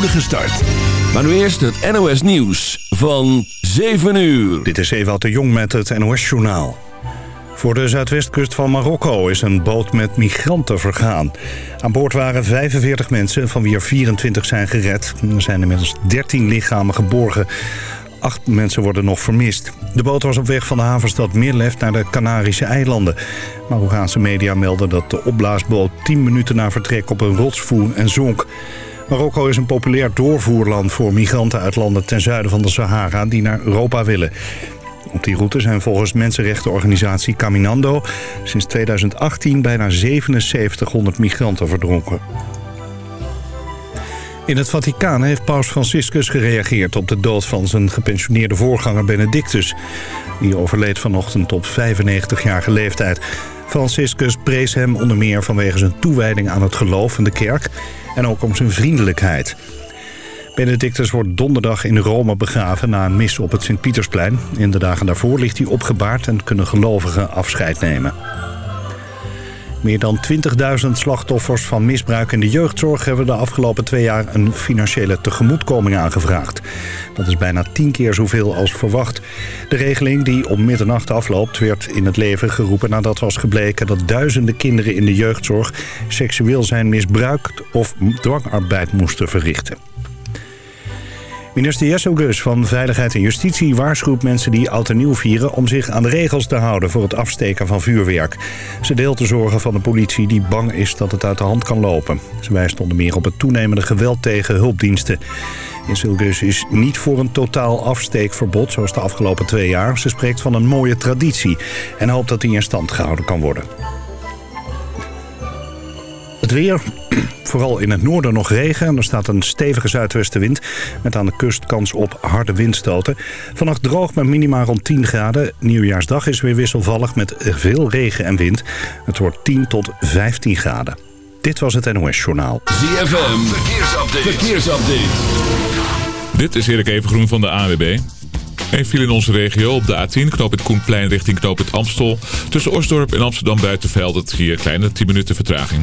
start. Maar nu eerst het NOS Nieuws van 7 uur. Dit is Ewout de Jong met het NOS Journaal. Voor de zuidwestkust van Marokko is een boot met migranten vergaan. Aan boord waren 45 mensen, van wie er 24 zijn gered. Er zijn inmiddels 13 lichamen geborgen. Acht mensen worden nog vermist. De boot was op weg van de havenstad Mirlef naar de Canarische eilanden. Marokkaanse media melden dat de opblaasboot 10 minuten na vertrek op een rots voer en zonk. Marokko is een populair doorvoerland voor migranten uit landen ten zuiden van de Sahara die naar Europa willen. Op die route zijn volgens mensenrechtenorganisatie Caminando sinds 2018 bijna 7700 migranten verdronken. In het Vaticaan heeft paus Franciscus gereageerd op de dood van zijn gepensioneerde voorganger Benedictus. Die overleed vanochtend op 95-jarige leeftijd. Franciscus prees hem onder meer vanwege zijn toewijding aan het geloof en de kerk en ook om zijn vriendelijkheid. Benedictus wordt donderdag in Rome begraven na een mis op het Sint-Pietersplein. In de dagen daarvoor ligt hij opgebaard en kunnen gelovigen afscheid nemen. Meer dan 20.000 slachtoffers van misbruik in de jeugdzorg... hebben de afgelopen twee jaar een financiële tegemoetkoming aangevraagd. Dat is bijna tien keer zoveel als verwacht. De regeling die om middernacht afloopt... werd in het leven geroepen nadat was gebleken... dat duizenden kinderen in de jeugdzorg seksueel zijn misbruikt... of dwangarbeid moesten verrichten. Minister Gus van Veiligheid en Justitie waarschuwt mensen die oud en nieuw vieren... om zich aan de regels te houden voor het afsteken van vuurwerk. Ze deelt de zorgen van de politie die bang is dat het uit de hand kan lopen. Ze wijst onder meer op het toenemende geweld tegen hulpdiensten. Gus is niet voor een totaal afsteekverbod zoals de afgelopen twee jaar. Ze spreekt van een mooie traditie en hoopt dat die in stand gehouden kan worden. Het weer, vooral in het noorden nog regen. En er staat een stevige zuidwestenwind met aan de kust kans op harde windstoten. Vannacht droog met minima rond 10 graden. Nieuwjaarsdag is weer wisselvallig met veel regen en wind. Het wordt 10 tot 15 graden. Dit was het NOS Journaal. ZFM, verkeersupdate. verkeersupdate. Dit is Erik Evengroen van de AWB. Een viel in onze regio op de A10, knoop het Koenplein richting knoop het Amstel. Tussen Osdorp en Amsterdam Buitenveld het hier kleine 10 minuten vertraging.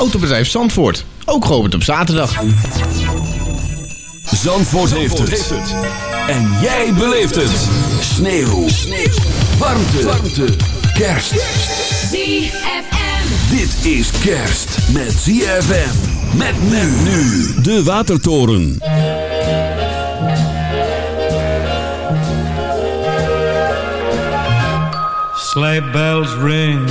Autobedrijf Zandvoort. Ook geopend op zaterdag. Zandvoort, heeft, het. En jij beleeft het. Sneeuw. Sneeuw. Warmte. Warmte. Kerst. ZFM. Dit is kerst met ZFM. Met men nu. De Watertoren. Sleigh bells ring.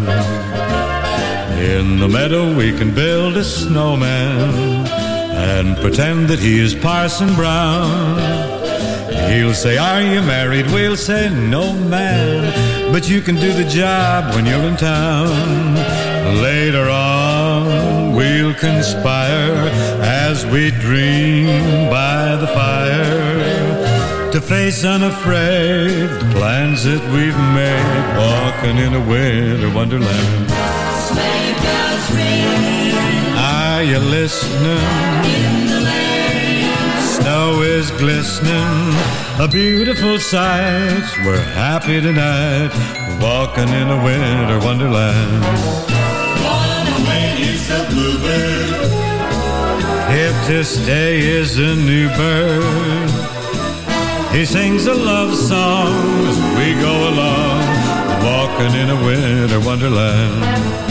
In the meadow we can build a snowman and pretend that he is Parson Brown. He'll say, Are you married? We'll say, No, man. But you can do the job when you're in town. Later on, we'll conspire as we dream by the fire to face unafraid the plans that we've made, walking in a winter wonderland. Are you listening? Snow is glistening, a beautiful sight. We're happy tonight, walking in a winter wonderland. Bluebird. If this day is a new bird, he sings a love song as we go along, walking in a winter wonderland.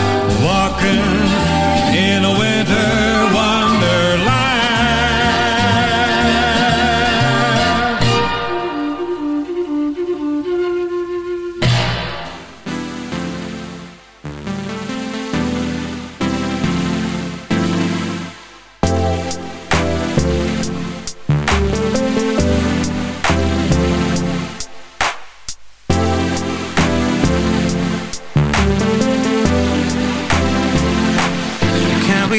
Walking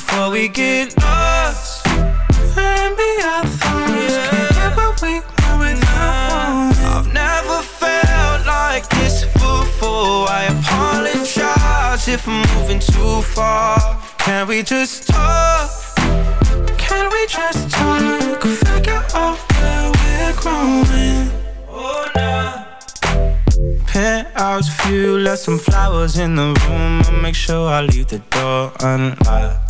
before we get lost. Maybe our thoughts can't get what we want without I've never felt like this before. I apologize if I'm moving too far. Can we just talk? Can we just talk? Figure out where we're growing. Oh, nah. Penthouse view, left some flowers in the room. I'll make sure I leave the door unlocked.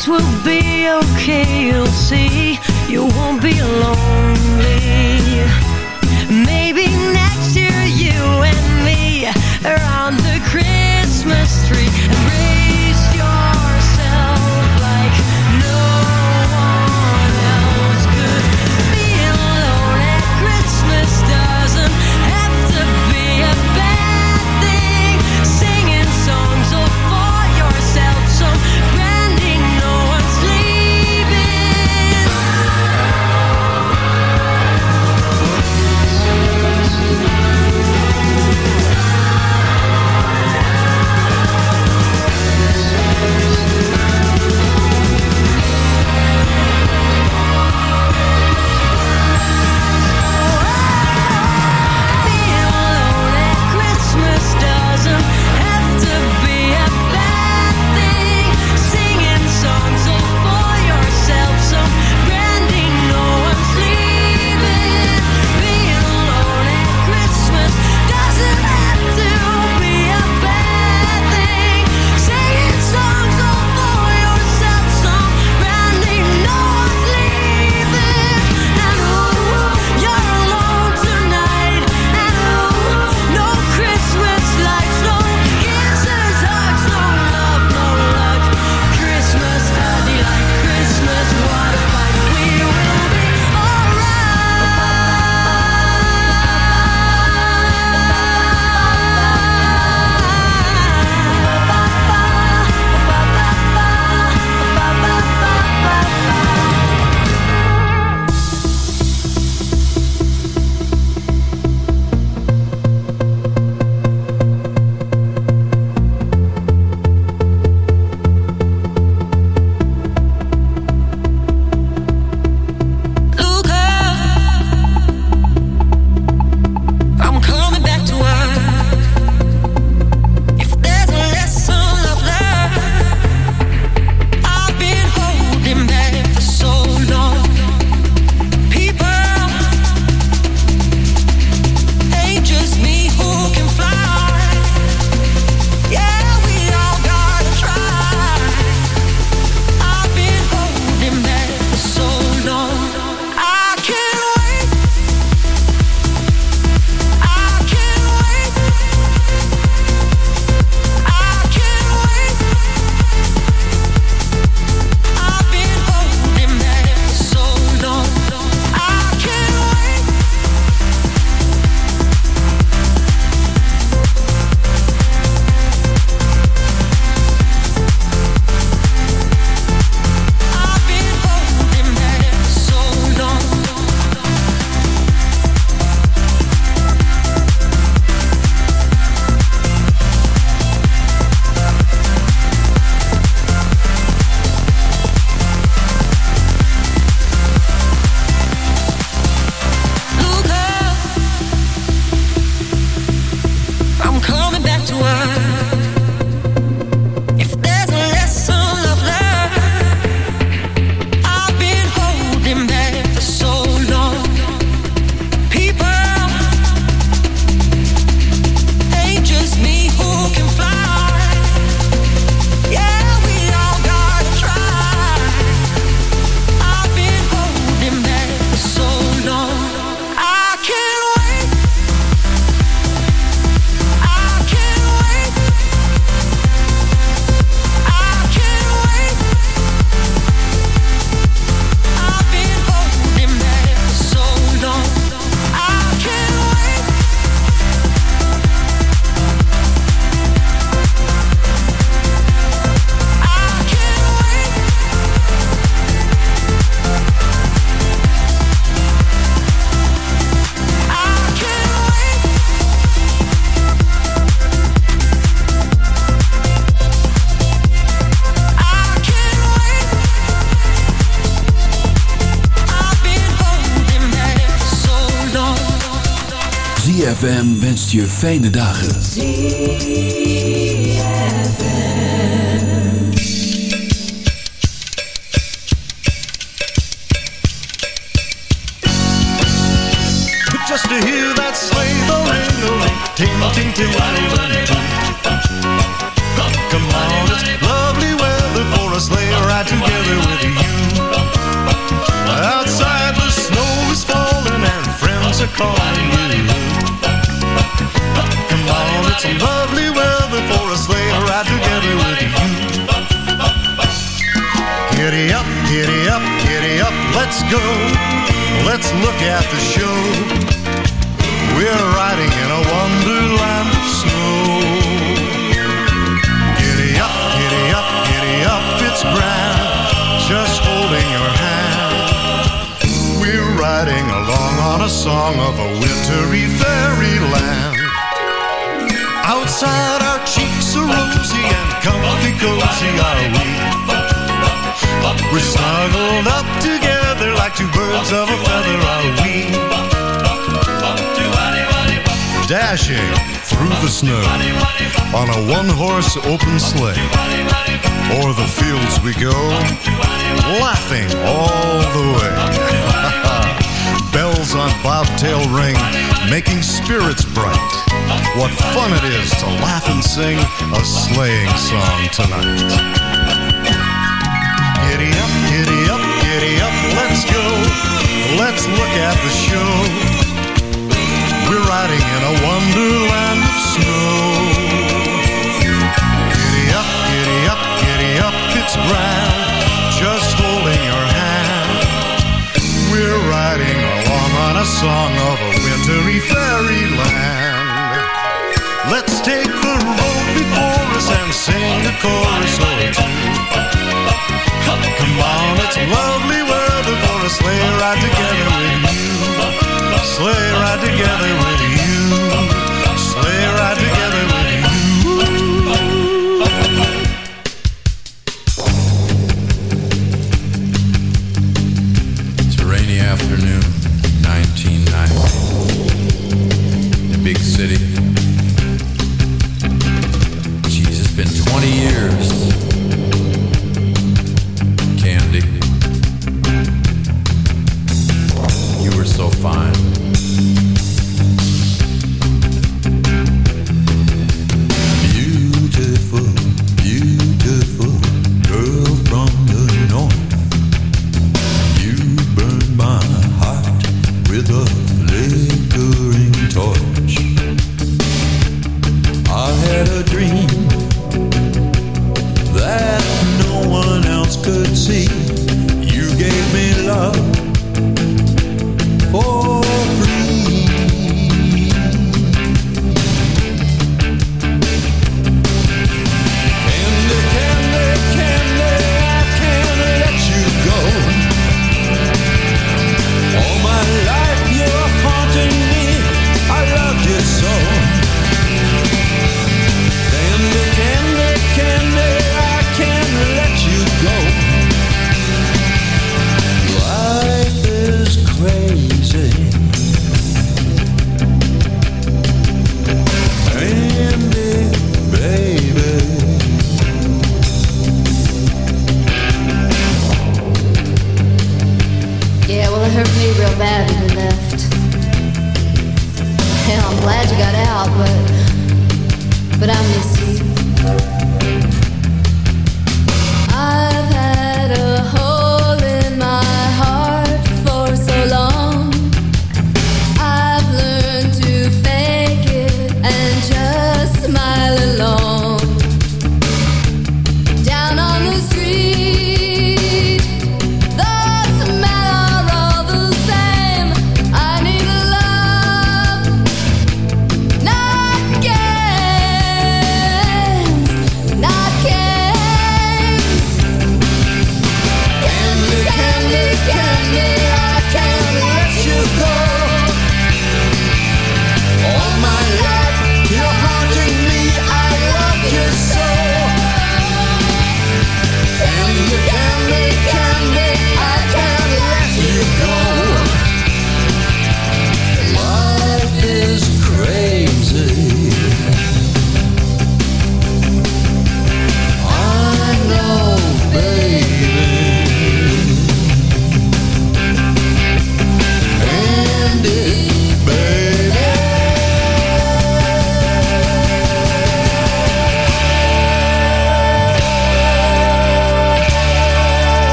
things will be okay, you'll see. You won't be alone. ZFM wenst je fijne dagen. Just to hear that sleigh bell ring a ring, ting ting ting, Come on, it's lovely weather for a sleigh ride together with you. Outside the snow is falling and friends are calling a lovely weather for a sleigh ride together with you. Giddy up, giddy up, giddy up, let's go. Let's look at the show. We're riding in a wonderland of snow. Giddy up, giddy up, giddy up, it's grand. Just holding your hand. We're riding along on a song of a wintry fairyland. Outside our cheeks are rosy and comfy cozy are we. We're snuggled up together like two birds of a feather are we. Dashing through the snow on a one-horse open sleigh. O'er the fields we go, laughing all the way. Bells on bobtail ring, making spirits bright. What fun it is to laugh and sing a sleighing song tonight. Giddy up, giddy up, giddy up, let's go. Let's look at the show. We're riding in a wonderland of snow. Giddy up, giddy up, giddy up, it's grand. Just holding your hand. We're riding along on a song of a wintry fairyland. And sing a chorus or two. Come on, it's lovely weather for a sleigh ride together with you. Sleigh ride together with you.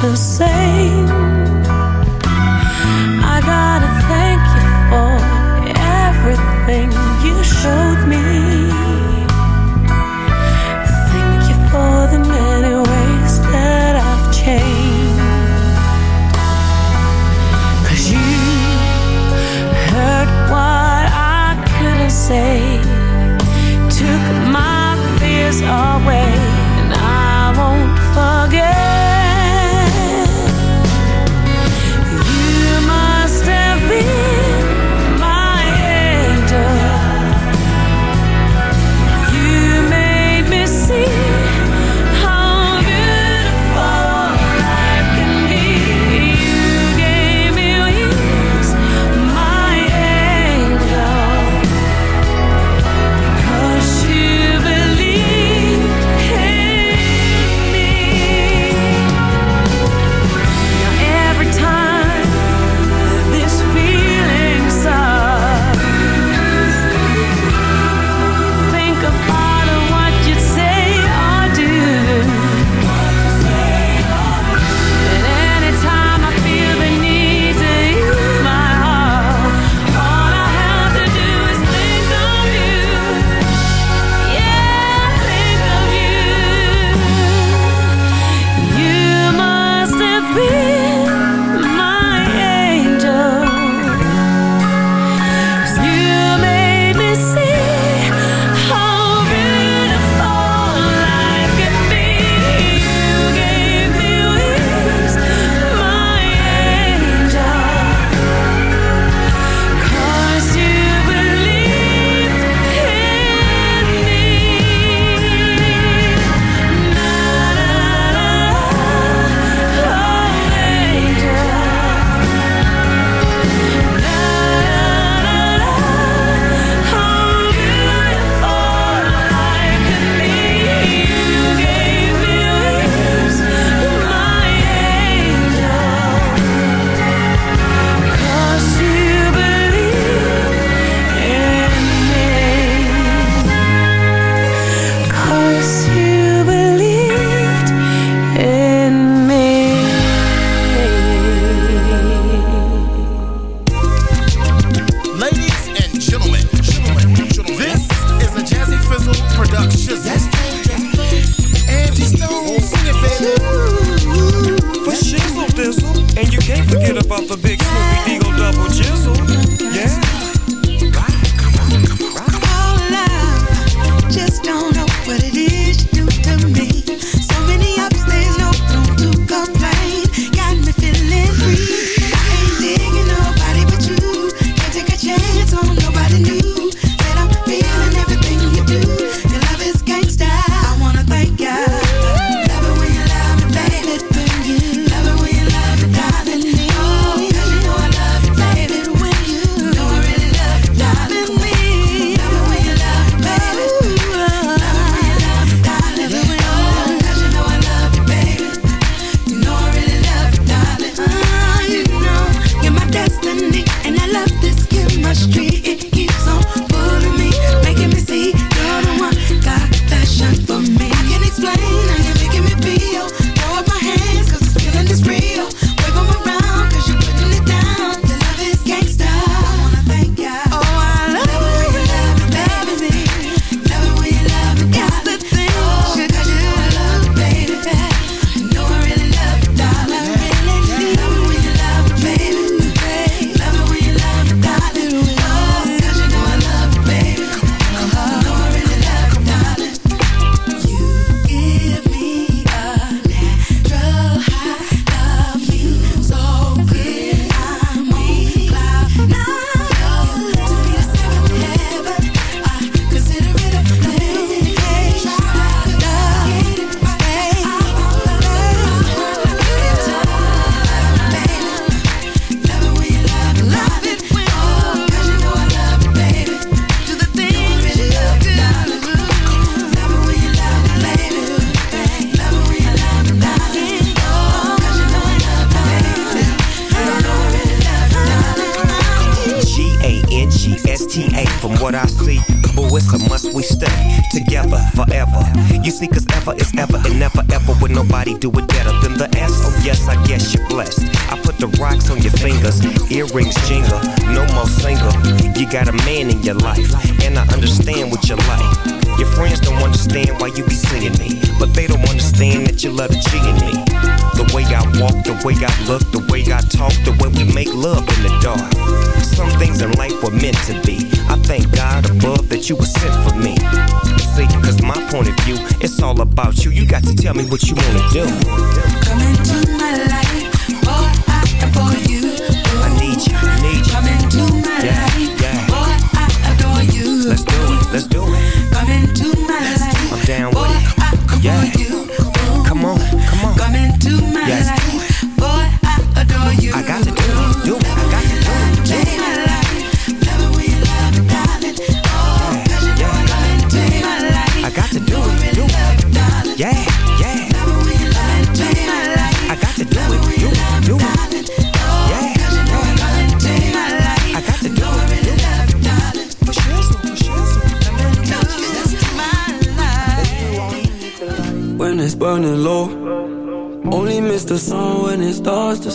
the same.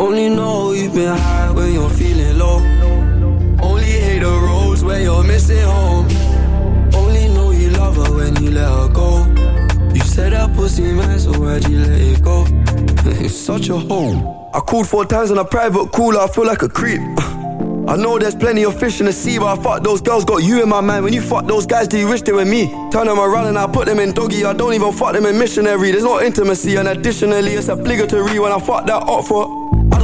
Only know you've been high when you're feeling low. Only hate the roads when you're missing home. Only know you love her when you let her go. You said that pussy man, so why'd you let it go? it's such a hole. I called four times on a private cooler, I feel like a creep. I know there's plenty of fish in the sea, but I fuck those girls, got you in my mind. When you fuck those guys, do you wish they were me? Turn them around and I put them in doggy. I don't even fuck them in missionary. There's no intimacy, and additionally, it's obligatory when I fuck that up for.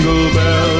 Jingle bells,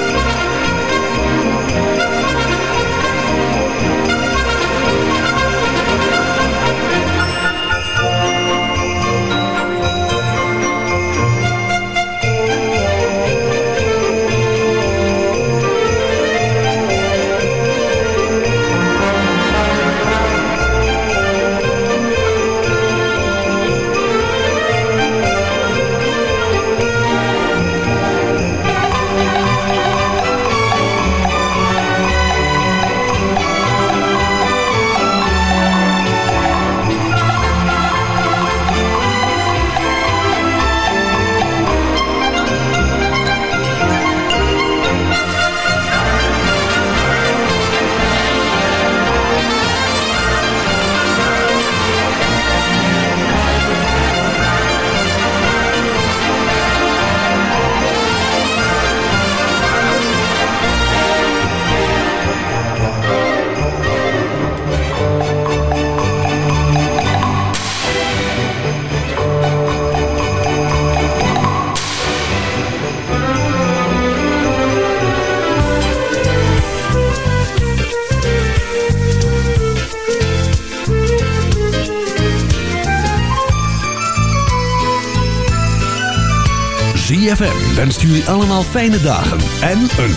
3FM jullie allemaal fijne dagen en een